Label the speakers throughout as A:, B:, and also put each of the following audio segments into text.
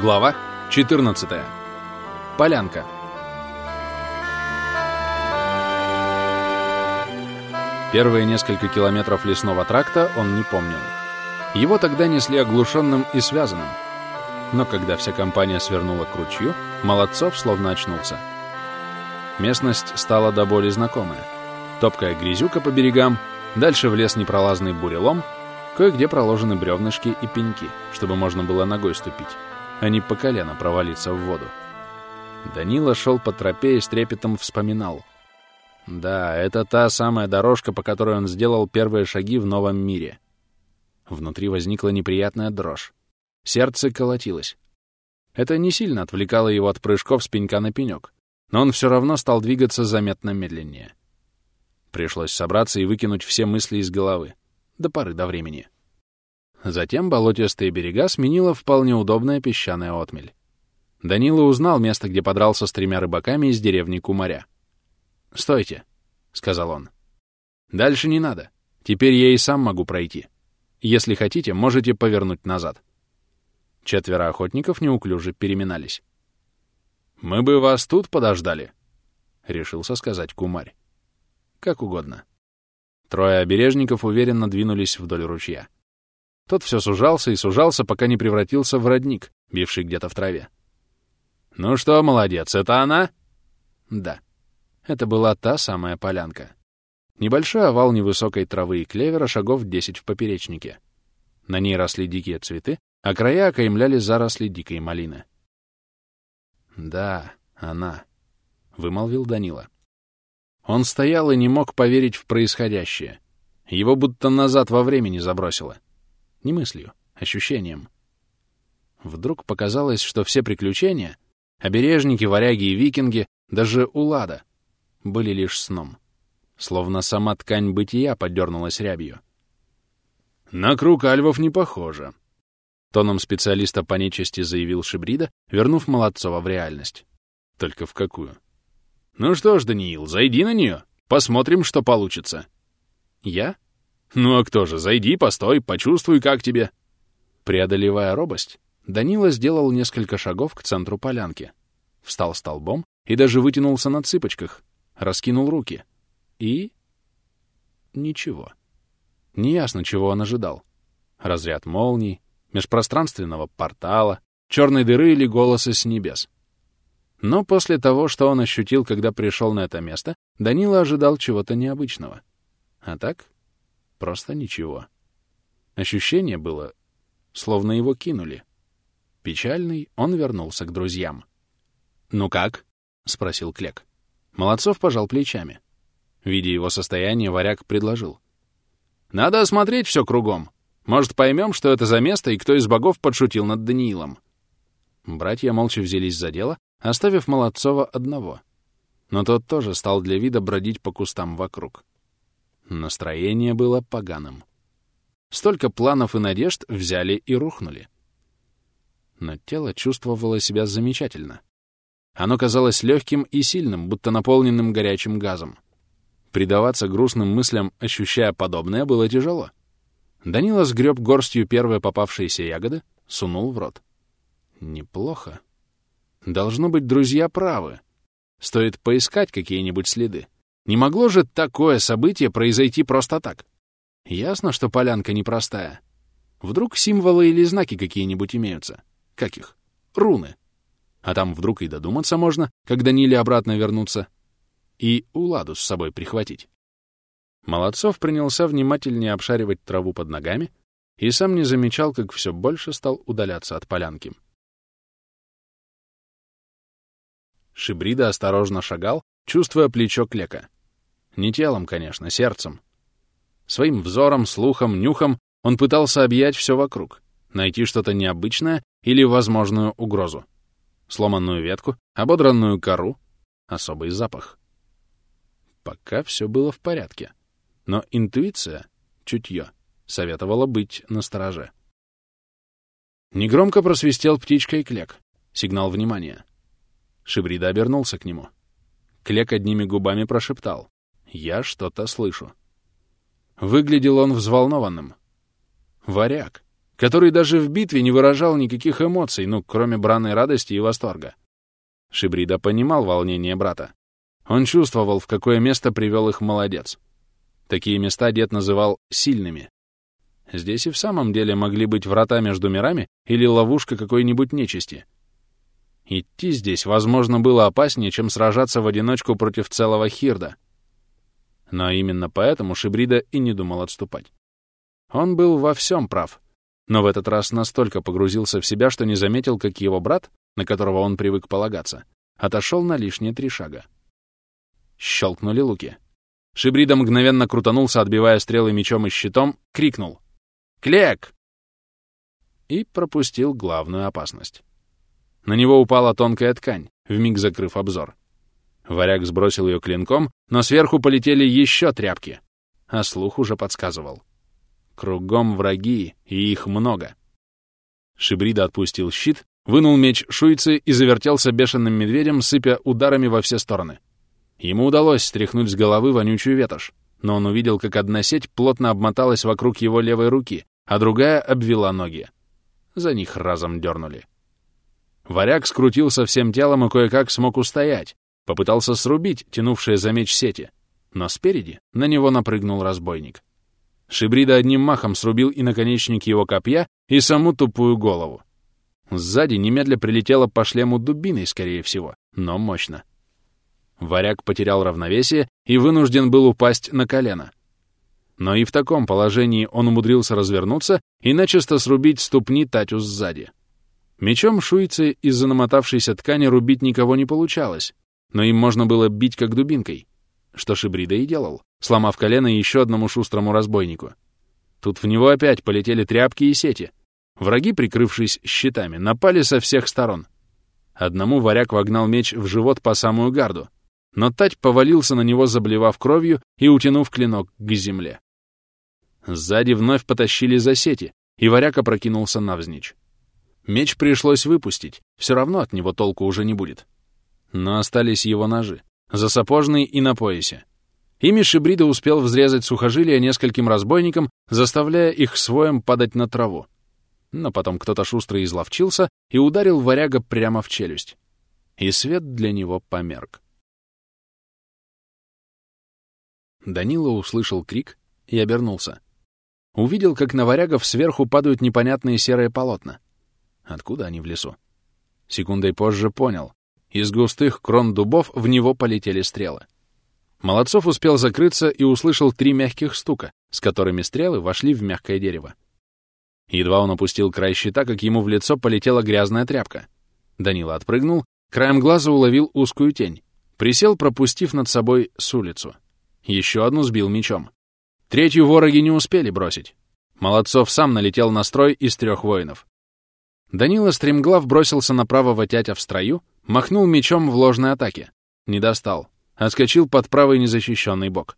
A: Глава 14. Полянка. Первые несколько километров лесного тракта он не помнил. Его тогда несли оглушенным и связанным. Но когда вся компания свернула к ручью, Молодцов словно очнулся. Местность стала до боли знакомая. Топкая грязюка по берегам, дальше в лес непролазный бурелом, кое-где проложены бревнышки и пеньки, чтобы можно было ногой ступить, а не по колено провалиться в воду. Данила шел по тропе и с трепетом вспоминал. Да, это та самая дорожка, по которой он сделал первые шаги в новом мире. Внутри возникла неприятная дрожь. Сердце колотилось. Это не сильно отвлекало его от прыжков с пенька на пенек, но он все равно стал двигаться заметно медленнее. Пришлось собраться и выкинуть все мысли из головы. До поры до времени. Затем болотистые берега сменила вполне удобная песчаная отмель. Данила узнал место, где подрался с тремя рыбаками из деревни Кумаря. «Стойте», — сказал он. «Дальше не надо. Теперь я и сам могу пройти. Если хотите, можете повернуть назад». Четверо охотников неуклюже переминались. «Мы бы вас тут подождали», — решился сказать Кумарь. «Как угодно». Трое обережников уверенно двинулись вдоль ручья. Тот все сужался и сужался, пока не превратился в родник, бивший где-то в траве. «Ну что, молодец, это она?» «Да». Это была та самая полянка. Небольшой овал невысокой травы и клевера шагов 10 в поперечнике. На ней росли дикие цветы, а края окаймляли заросли дикой малины. «Да, она», — вымолвил Данила. Он стоял и не мог поверить в происходящее. Его будто назад во времени забросило. Не мыслью, ощущением. Вдруг показалось, что все приключения — обережники, варяги и викинги, даже Улада — были лишь сном. Словно сама ткань бытия подернулась рябью. «На круг альвов не похоже», — тоном специалиста по нечисти заявил Шибрида, вернув Молодцова в реальность. «Только в какую?» «Ну что ж, Даниил, зайди на нее, посмотрим, что получится». «Я?» «Ну а кто же? Зайди, постой, почувствуй, как тебе». Преодолевая робость, Данила сделал несколько шагов к центру полянки, встал столбом и даже вытянулся на цыпочках, раскинул руки. И... ничего. Неясно, чего он ожидал. Разряд молний, межпространственного портала, черной дыры или голоса с небес. Но после того, что он ощутил, когда пришел на это место, Данила ожидал чего-то необычного. А так Просто ничего. Ощущение было, словно его кинули. Печальный, он вернулся к друзьям. «Ну как?» — спросил Клек. Молодцов пожал плечами. Видя его состояние, варяг предложил. «Надо осмотреть все кругом. Может, поймем, что это за место и кто из богов подшутил над Даниилом». Братья молча взялись за дело, оставив Молодцова одного. Но тот тоже стал для вида бродить по кустам вокруг. Настроение было поганым. Столько планов и надежд взяли и рухнули. Но тело чувствовало себя замечательно. Оно казалось легким и сильным, будто наполненным горячим газом. Предаваться грустным мыслям, ощущая подобное, было тяжело. Данила сгреб горстью первые попавшиеся ягоды, сунул в рот. Неплохо. Должно быть, друзья правы. Стоит поискать какие-нибудь следы. Не могло же такое событие произойти просто так. Ясно, что полянка непростая. Вдруг символы или знаки какие-нибудь имеются. Как их? Руны. А там вдруг и додуматься можно, когда Нили обратно вернутся. И Уладу с собой прихватить. Молодцов принялся внимательнее обшаривать траву под ногами и сам не замечал, как все больше стал удаляться от полянки. Шибрида осторожно шагал, чувствуя плечо Клека. Не телом, конечно, сердцем. Своим взором, слухом, нюхом он пытался объять все вокруг, найти что-то необычное или возможную угрозу. Сломанную ветку, ободранную кору, особый запах. Пока все было в порядке. Но интуиция, чутье, советовала быть настороже. Негромко просвистел птичкой клек. Сигнал внимания. Шибрида обернулся к нему. Клек одними губами прошептал. Я что-то слышу. Выглядел он взволнованным. Варяг. который даже в битве не выражал никаких эмоций, ну, кроме бранной радости и восторга. Шибрида понимал волнение брата. Он чувствовал, в какое место привел их молодец. Такие места дед называл «сильными». Здесь и в самом деле могли быть врата между мирами или ловушка какой-нибудь нечисти. Идти здесь, возможно, было опаснее, чем сражаться в одиночку против целого Хирда. Но именно поэтому Шибрида и не думал отступать. Он был во всем прав, но в этот раз настолько погрузился в себя, что не заметил, как его брат, на которого он привык полагаться, отошел на лишние три шага. Щелкнули луки. Шибрида мгновенно крутанулся, отбивая стрелы мечом и щитом, крикнул «Клек!» и пропустил главную опасность. На него упала тонкая ткань, вмиг закрыв обзор. Варяг сбросил ее клинком, но сверху полетели еще тряпки, а слух уже подсказывал. Кругом враги, и их много. Шибрида отпустил щит, вынул меч шуйцы и завертелся бешеным медведем, сыпя ударами во все стороны. Ему удалось стряхнуть с головы вонючую ветошь, но он увидел, как одна сеть плотно обмоталась вокруг его левой руки, а другая обвела ноги. За них разом дернули. Варяг скрутился всем телом и кое-как смог устоять, попытался срубить тянувшие за меч сети, но спереди на него напрыгнул разбойник. Шибрида одним махом срубил и наконечник его копья, и саму тупую голову. Сзади немедля прилетела по шлему дубиной, скорее всего, но мощно. Варяг потерял равновесие и вынужден был упасть на колено. Но и в таком положении он умудрился развернуться и начисто срубить ступни Татю сзади. Мечом шуйцы из-за намотавшейся ткани рубить никого не получалось, но им можно было бить как дубинкой, что Шибрида и делал, сломав колено еще одному шустрому разбойнику. Тут в него опять полетели тряпки и сети. Враги, прикрывшись щитами, напали со всех сторон. Одному варяг вогнал меч в живот по самую гарду, но Тать повалился на него, заблевав кровью и утянув клинок к земле. Сзади вновь потащили за сети, и варяг опрокинулся навзничь. Меч пришлось выпустить, все равно от него толку уже не будет. Но остались его ножи, засапожный и на поясе. Ими Шибрида успел взрезать сухожилия нескольким разбойникам, заставляя их своем падать на траву. Но потом кто-то шустро изловчился и ударил варяга прямо в челюсть. И свет для него померк. Данила услышал крик и обернулся. Увидел, как на варягов сверху падают непонятные серые полотна. Откуда они в лесу? Секундой позже понял. Из густых крон дубов в него полетели стрелы. Молодцов успел закрыться и услышал три мягких стука, с которыми стрелы вошли в мягкое дерево. Едва он опустил край щита, как ему в лицо полетела грязная тряпка. Данила отпрыгнул, краем глаза уловил узкую тень. Присел, пропустив над собой с улицу. Еще одну сбил мечом. Третью вороги не успели бросить. Молодцов сам налетел на строй из трех воинов. Данила стремглав бросился на правого тятя в строю, махнул мечом в ложной атаке. Не достал. Отскочил под правый незащищенный бок.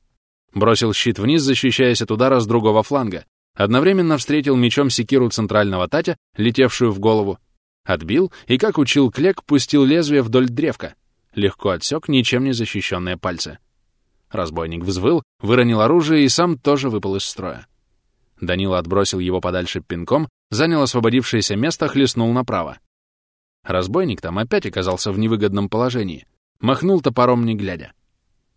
A: Бросил щит вниз, защищаясь от удара с другого фланга. Одновременно встретил мечом секиру центрального татя, летевшую в голову. Отбил и, как учил Клек, пустил лезвие вдоль древка. Легко отсек ничем не защищенные пальцы. Разбойник взвыл, выронил оружие и сам тоже выпал из строя. Данила отбросил его подальше пинком, занял освободившееся место, хлестнул направо. Разбойник там опять оказался в невыгодном положении. Махнул топором, не глядя.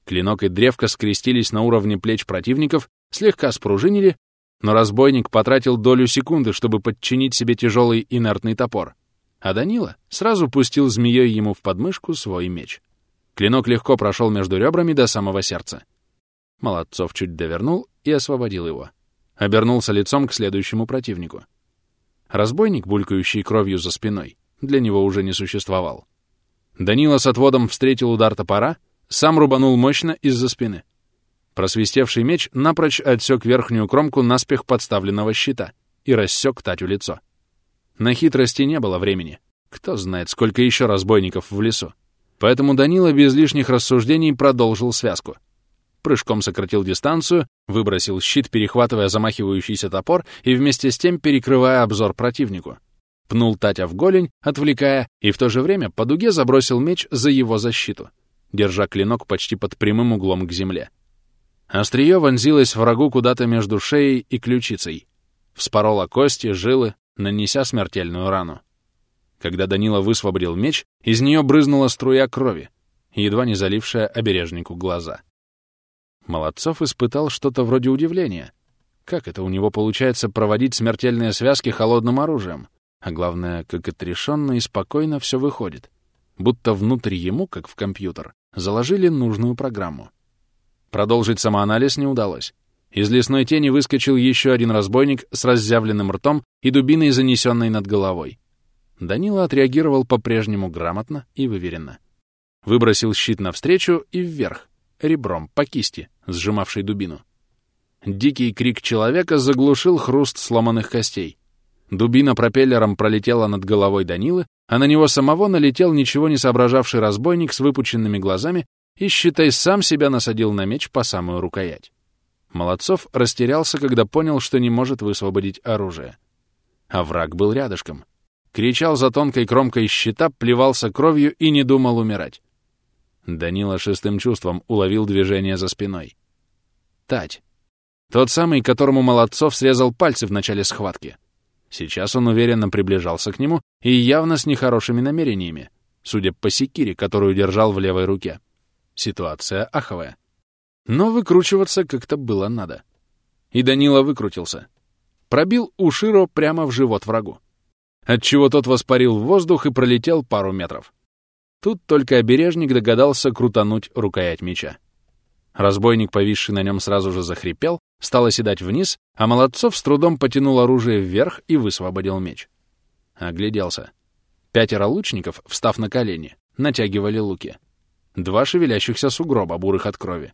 A: Клинок и древко скрестились на уровне плеч противников, слегка спружинили, но разбойник потратил долю секунды, чтобы подчинить себе тяжелый инертный топор. А Данила сразу пустил змеей ему в подмышку свой меч. Клинок легко прошел между ребрами до самого сердца. Молодцов чуть довернул и освободил его. Обернулся лицом к следующему противнику. Разбойник, булькающий кровью за спиной, для него уже не существовал. Данила с отводом встретил удар топора, сам рубанул мощно из-за спины. Просвистевший меч напрочь отсек верхнюю кромку наспех подставленного щита и рассек Татю лицо. На хитрости не было времени. Кто знает, сколько еще разбойников в лесу. Поэтому Данила без лишних рассуждений продолжил связку. Прыжком сократил дистанцию, выбросил щит, перехватывая замахивающийся топор и вместе с тем перекрывая обзор противнику. Пнул Татя в голень, отвлекая, и в то же время по дуге забросил меч за его защиту, держа клинок почти под прямым углом к земле. Острие вонзилось врагу куда-то между шеей и ключицей. вспорола кости, жилы, нанеся смертельную рану. Когда Данила высвободил меч, из нее брызнула струя крови, едва не залившая обережнику глаза. Молодцов испытал что-то вроде удивления. Как это у него получается проводить смертельные связки холодным оружием? А главное, как отрешенно и спокойно все выходит. Будто внутрь ему, как в компьютер, заложили нужную программу. Продолжить самоанализ не удалось. Из лесной тени выскочил еще один разбойник с разъявленным ртом и дубиной, занесенной над головой. Данила отреагировал по-прежнему грамотно и выверенно. Выбросил щит навстречу и вверх, ребром, по кисти, сжимавшей дубину. Дикий крик человека заглушил хруст сломанных костей. Дубина пропеллером пролетела над головой Данилы, а на него самого налетел ничего не соображавший разбойник с выпученными глазами и, считай, сам себя насадил на меч по самую рукоять. Молодцов растерялся, когда понял, что не может высвободить оружие. А враг был рядышком. Кричал за тонкой кромкой щита, плевался кровью и не думал умирать. Данила шестым чувством уловил движение за спиной. Тать. Тот самый, которому Молодцов срезал пальцы в начале схватки. Сейчас он уверенно приближался к нему и явно с нехорошими намерениями, судя по секире, которую держал в левой руке. Ситуация аховая. Но выкручиваться как-то было надо. И Данила выкрутился. Пробил Уширо прямо в живот врагу. Отчего тот воспарил в воздух и пролетел пару метров. Тут только обережник догадался крутануть рукоять меча. Разбойник, повисший на нем, сразу же захрипел, стал оседать вниз, а Молодцов с трудом потянул оружие вверх и высвободил меч. Огляделся. Пятеро лучников, встав на колени, натягивали луки. Два шевелящихся сугроба, бурых от крови.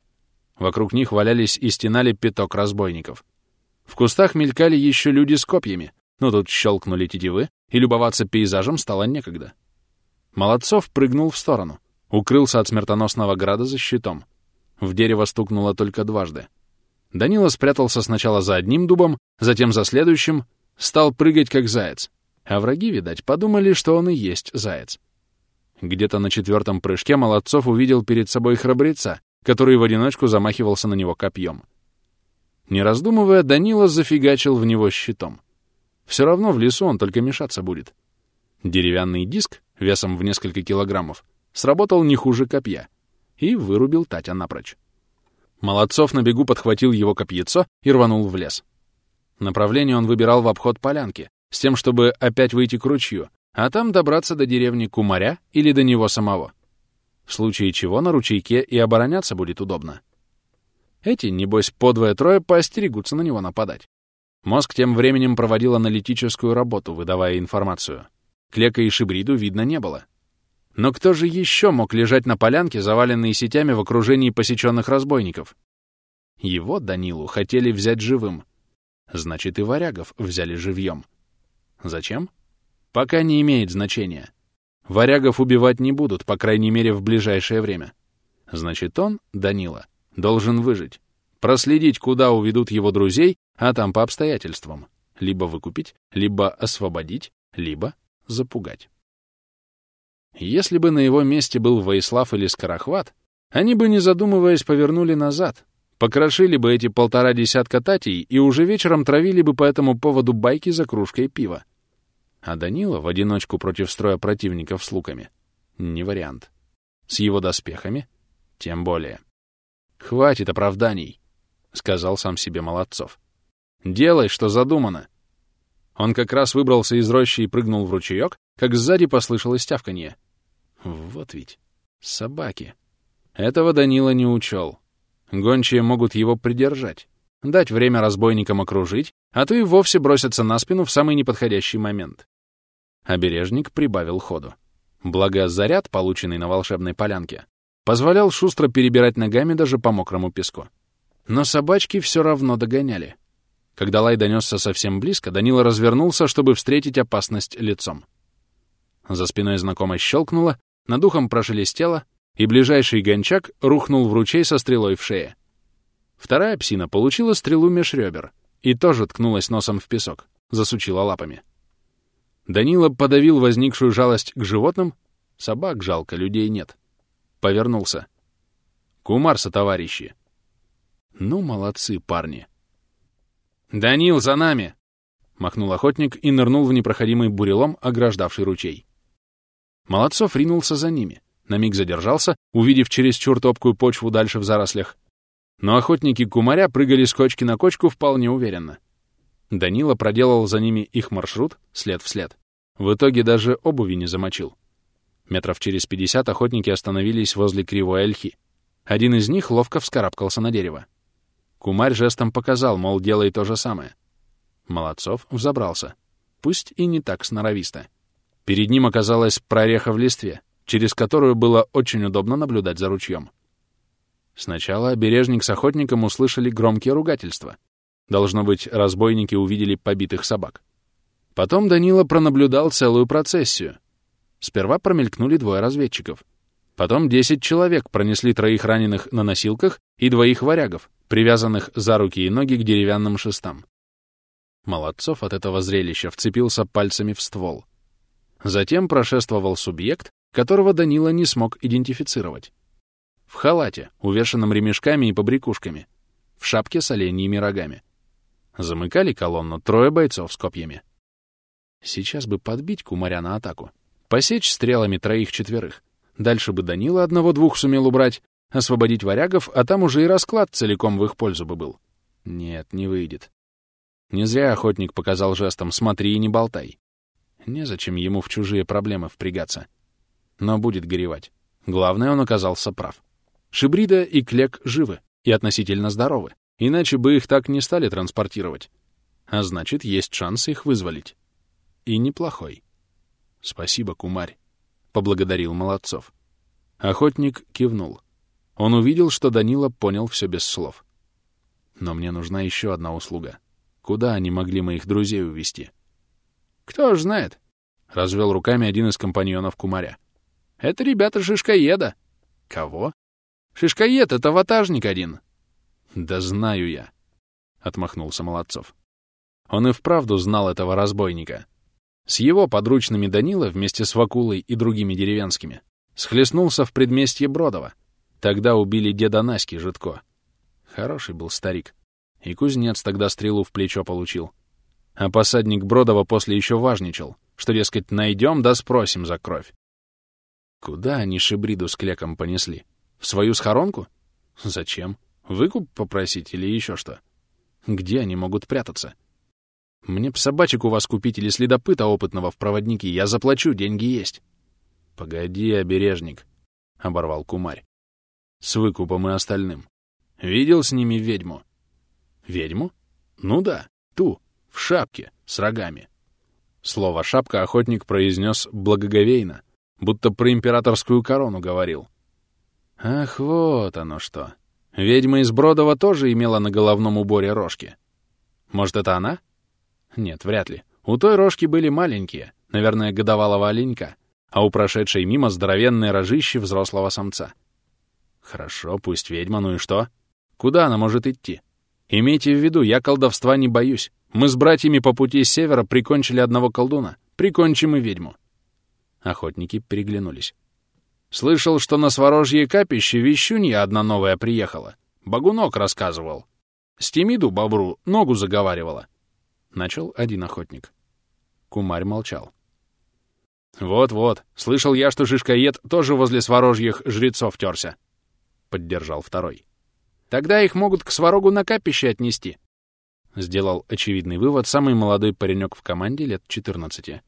A: Вокруг них валялись и стенали пяток разбойников. В кустах мелькали еще люди с копьями, но тут щелкнули тетивы, и любоваться пейзажем стало некогда. Молодцов прыгнул в сторону, укрылся от смертоносного града за щитом. В дерево стукнуло только дважды. Данила спрятался сначала за одним дубом, затем за следующим, стал прыгать как заяц. А враги, видать, подумали, что он и есть заяц. Где-то на четвертом прыжке Молодцов увидел перед собой храбреца, который в одиночку замахивался на него копьем. Не раздумывая, Данила зафигачил в него щитом. Все равно в лесу он только мешаться будет. Деревянный диск, весом в несколько килограммов, сработал не хуже копья и вырубил Татя напрочь. Молодцов на бегу подхватил его копьецо и рванул в лес. Направление он выбирал в обход полянки, с тем, чтобы опять выйти к ручью, а там добраться до деревни Кумаря или до него самого в случае чего на ручейке и обороняться будет удобно. Эти, небось, подвое-трое поостерегутся на него нападать. Мозг тем временем проводил аналитическую работу, выдавая информацию. Клека и Шибриду видно не было. Но кто же еще мог лежать на полянке, заваленной сетями в окружении посеченных разбойников? Его, Данилу, хотели взять живым. Значит, и варягов взяли живьем. Зачем? Пока не имеет значения. Варягов убивать не будут, по крайней мере, в ближайшее время. Значит, он, Данила, должен выжить. Проследить, куда уведут его друзей, а там по обстоятельствам. Либо выкупить, либо освободить, либо запугать. Если бы на его месте был Воислав или Скорохват, они бы, не задумываясь, повернули назад, покрошили бы эти полтора десятка татей и уже вечером травили бы по этому поводу байки за кружкой пива. А Данила в одиночку против строя противников с луками — не вариант. С его доспехами — тем более. «Хватит оправданий», — сказал сам себе Молодцов. «Делай, что задумано». Он как раз выбрался из рощи и прыгнул в ручеек, как сзади послышалось тявканье. Вот ведь собаки. Этого Данила не учел. Гончие могут его придержать, дать время разбойникам окружить, а то и вовсе бросятся на спину в самый неподходящий момент. Обережник прибавил ходу. Благо, заряд, полученный на волшебной полянке, позволял шустро перебирать ногами даже по мокрому песку. Но собачки все равно догоняли. Когда лай донесся совсем близко, Данила развернулся, чтобы встретить опасность лицом. За спиной знакомо щелкнуло, над ухом прошелестело, и ближайший гончак рухнул в ручей со стрелой в шее. Вторая псина получила стрелу меж ребер и тоже ткнулась носом в песок, засучила лапами. Данила подавил возникшую жалость к животным. Собак жалко, людей нет. Повернулся. Кумарса, товарищи. Ну, молодцы парни. «Данил, за нами!» — махнул охотник и нырнул в непроходимый бурелом, ограждавший ручей. Молодцов ринулся за ними, на миг задержался, увидев чересчур топкую почву дальше в зарослях. Но охотники кумаря прыгали с кочки на кочку вполне уверенно. Данила проделал за ними их маршрут след в след. В итоге даже обуви не замочил. Метров через пятьдесят охотники остановились возле кривой ольхи. Один из них ловко вскарабкался на дерево. Кумарь жестом показал, мол, делай то же самое. Молодцов взобрался. Пусть и не так сноровисто. Перед ним оказалась прореха в листве, через которую было очень удобно наблюдать за ручьем. Сначала обережник с охотником услышали громкие ругательства. Должно быть, разбойники увидели побитых собак. Потом Данила пронаблюдал целую процессию. Сперва промелькнули двое разведчиков — Потом 10 человек пронесли троих раненых на носилках и двоих варягов, привязанных за руки и ноги к деревянным шестам. Молодцов от этого зрелища вцепился пальцами в ствол. Затем прошествовал субъект, которого Данила не смог идентифицировать. В халате, увешанном ремешками и побрякушками, в шапке с оленьими рогами. Замыкали колонну трое бойцов с копьями. Сейчас бы подбить кумаря на атаку, посечь стрелами троих-четверых, Дальше бы Данила одного-двух сумел убрать, освободить варягов, а там уже и расклад целиком в их пользу бы был. Нет, не выйдет. Не зря охотник показал жестом «смотри и не болтай». Незачем ему в чужие проблемы впрягаться. Но будет горевать. Главное, он оказался прав. Шибрида и Клек живы и относительно здоровы, иначе бы их так не стали транспортировать. А значит, есть шанс их вызволить. И неплохой. Спасибо, кумарь поблагодарил Молодцов. Охотник кивнул. Он увидел, что Данила понял все без слов. Но мне нужна еще одна услуга. Куда они могли моих друзей увести? Кто ж знает, — развел руками один из компаньонов Кумаря. Это ребята Шишкоеда. Кого? Шишкоед — это ватажник один. Да знаю я, — отмахнулся Молодцов. Он и вправду знал этого разбойника. С его подручными Данила вместе с Вакулой и другими деревенскими схлестнулся в предместье Бродова. Тогда убили деда Наськи Житко. Хороший был старик. И кузнец тогда стрелу в плечо получил. А посадник Бродова после еще важничал, что, дескать, найдем да спросим за кровь. Куда они шибриду с клеком понесли? В свою схоронку? Зачем? Выкуп попросить или еще что? Где они могут прятаться? — мне б собачек у вас купить или следопыта опытного в проводники. Я заплачу, деньги есть. Погоди, обережник, — оборвал кумарь. С выкупом и остальным. Видел с ними ведьму? Ведьму? Ну да, ту, шапке, с рогами. Слово «шапка» охотник произнес благоговейно, будто про императорскую корону говорил. Ах, вот оно что. Ведьма из Бродова тоже имела на головном уборе рожки. Может, это она? Нет, вряд ли. У той рожки были маленькие, наверное, годовалого оленька, а у прошедшей мимо здоровенные рожищи взрослого самца. Хорошо, пусть ведьма, ну и что? Куда она может идти? Имейте в виду, я колдовства не боюсь. Мы с братьями по пути с севера прикончили одного колдуна. Прикончим и ведьму. Охотники переглянулись. Слышал, что на Сворожье капище вещунья одна новая приехала. Багунок рассказывал. Стемиду бобру ногу заговаривала. Начал один охотник. Кумарь молчал. «Вот-вот, слышал я, что Шишкоед тоже возле сворожьих жрецов терся», — поддержал второй. «Тогда их могут к сварогу на капище отнести», — сделал очевидный вывод самый молодой паренек в команде лет 14.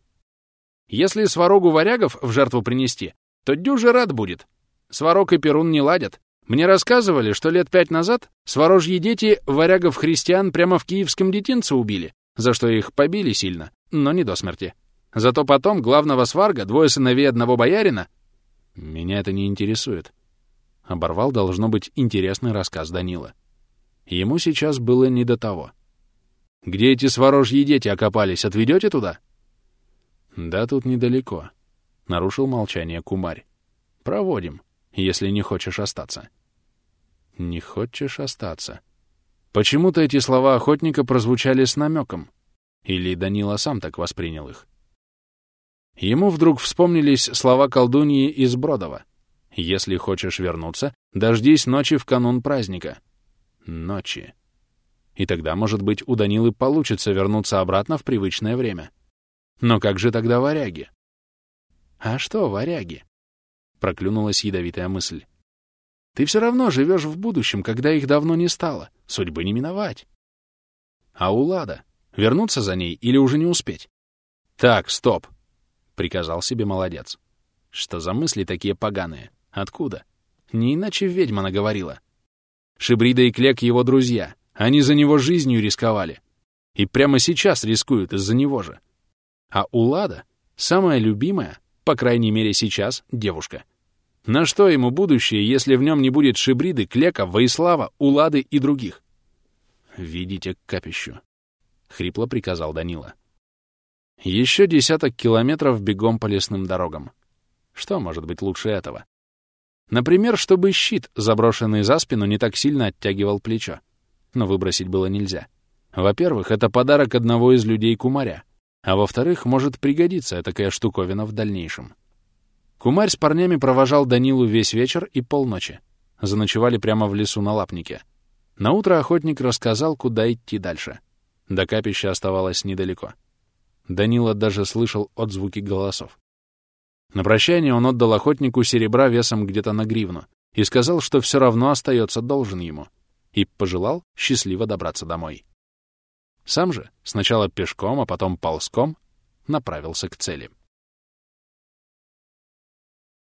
A: «Если сварогу варягов в жертву принести, то дюже рад будет. Сварог и Перун не ладят. Мне рассказывали, что лет пять назад сворожьи дети варягов-христиан прямо в киевском детинце убили, за что их побили сильно, но не до смерти. Зато потом главного сварга, двое сыновей одного боярина... Меня это не интересует. Оборвал, должно быть, интересный рассказ Данила. Ему сейчас было не до того. Где эти сворожьи дети окопались, отведете туда? Да тут недалеко. Нарушил молчание кумарь. Проводим, если не хочешь остаться. Не хочешь остаться. Почему-то эти слова охотника прозвучали с намеком. Или Данила сам так воспринял их. Ему вдруг вспомнились слова колдуньи из Бродова. «Если хочешь вернуться, дождись ночи в канун праздника». Ночи. И тогда, может быть, у Данилы получится вернуться обратно в привычное время. Но как же тогда варяги? А что варяги? Проклюнулась ядовитая мысль. Ты все равно живешь в будущем, когда их давно не стало. Судьбы не миновать. А у Лада? Вернуться за ней или уже не успеть? Так, стоп, — приказал себе молодец. Что за мысли такие поганые? Откуда? Не иначе ведьма наговорила. Шибрида и Клек его друзья. Они за него жизнью рисковали. И прямо сейчас рискуют из-за него же. А у Лада самая любимая, по крайней мере сейчас, девушка. На что ему будущее, если в нем не будет Шибриды, Клека, Воислава, Улады и других? «Видите к капищу», — хрипло приказал Данила. Еще десяток километров бегом по лесным дорогам. Что может быть лучше этого? Например, чтобы щит, заброшенный за спину, не так сильно оттягивал плечо. Но выбросить было нельзя. Во-первых, это подарок одного из людей Кумаря, а во-вторых, может пригодиться такая штуковина в дальнейшем. Кумарь с парнями провожал Данилу весь вечер и полночи. Заночевали прямо в лесу на лапнике. Наутро охотник рассказал, куда идти дальше. До капища оставалось недалеко. Данила даже слышал отзвуки голосов. На прощание он отдал охотнику серебра весом где-то на гривну и сказал, что все равно остается должен ему, и пожелал счастливо добраться домой. Сам же, сначала пешком, а потом ползком, направился к цели.